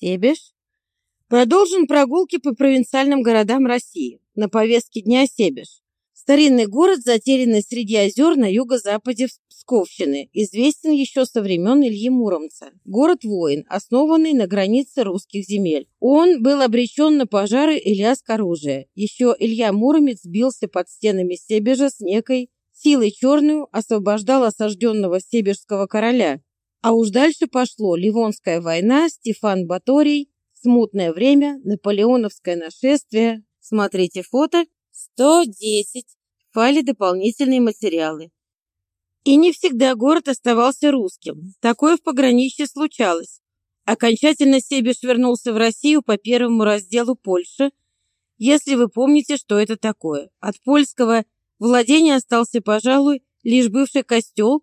Себеж. Продолжим прогулки по провинциальным городам России. На повестке дня Себеж. Старинный город, затерянный среди озер на юго-западе Псковщины, известен еще со времен Ильи Муромца. Город-воин, основанный на границе русских земель. Он был обречен на пожары и лязг оружия. Еще Илья Муромец бился под стенами Себежа с некой силой черную, освобождал осажденного Себежского короля. А уж дальше пошло Ливонская война, Стефан Баторий, смутное время, наполеоновское нашествие. Смотрите фото 110. В файле дополнительные материалы. И не всегда город оставался русским. Такое в пограничье случалось. Окончательно Себеш вернулся в Россию по первому разделу Польши, если вы помните, что это такое. От польского владения остался, пожалуй, лишь бывший костел,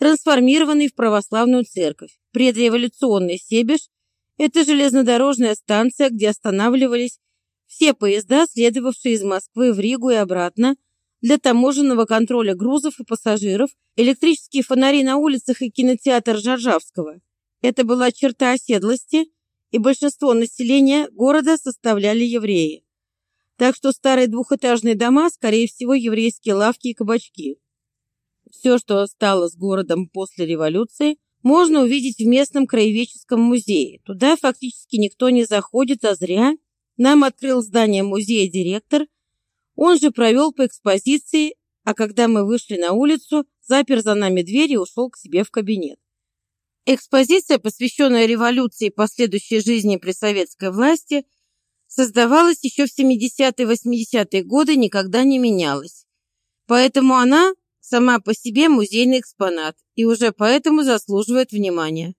трансформированный в православную церковь. Предреволюционный Себеж – это железнодорожная станция, где останавливались все поезда, следовавшие из Москвы в Ригу и обратно, для таможенного контроля грузов и пассажиров, электрические фонари на улицах и кинотеатр Жаржавского. Это была черта оседлости, и большинство населения города составляли евреи. Так что старые двухэтажные дома, скорее всего, еврейские лавки и кабачки. Все, что осталось городом после революции, можно увидеть в местном краеведческом музее. Туда фактически никто не заходит, а зря. Нам открыл здание музея директор. Он же провел по экспозиции, а когда мы вышли на улицу, запер за нами дверь и ушел к себе в кабинет. Экспозиция, посвященная революции и последующей жизни при советской власти, создавалась еще в 70-80-е годы, никогда не менялась. Поэтому она сама по себе музейный экспонат и уже поэтому заслуживает внимания.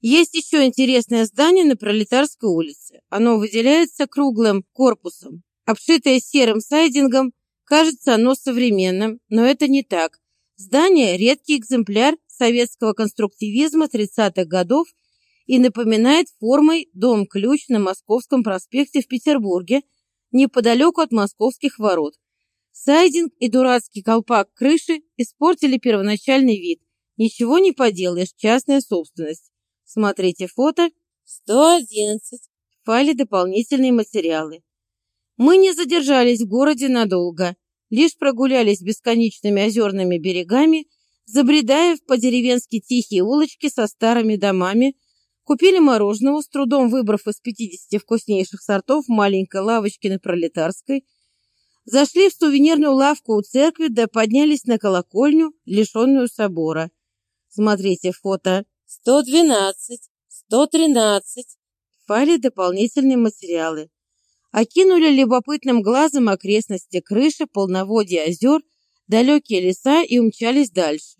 Есть еще интересное здание на Пролетарской улице. Оно выделяется круглым корпусом. Обшитое серым сайдингом, кажется оно современным, но это не так. Здание – редкий экземпляр советского конструктивизма 30-х годов и напоминает формой дом-ключ на Московском проспекте в Петербурге, неподалеку от московских ворот. Сайдинг и дурацкий колпак крыши испортили первоначальный вид. Ничего не поделаешь, частная собственность. Смотрите фото 111. В файле дополнительные материалы. Мы не задержались в городе надолго, лишь прогулялись бесконечными озерными берегами, забредая в по-деревенски тихие улочки со старыми домами, купили мороженого, с трудом выбрав из 50 вкуснейших сортов маленькой лавочки на Пролетарской – Зашли в сувенирную лавку у церкви, да поднялись на колокольню, лишенную собора. Смотрите фото 112, 113. В файле дополнительные материалы. Окинули любопытным глазом окрестности крыши, полноводья озер, далекие леса и умчались дальше.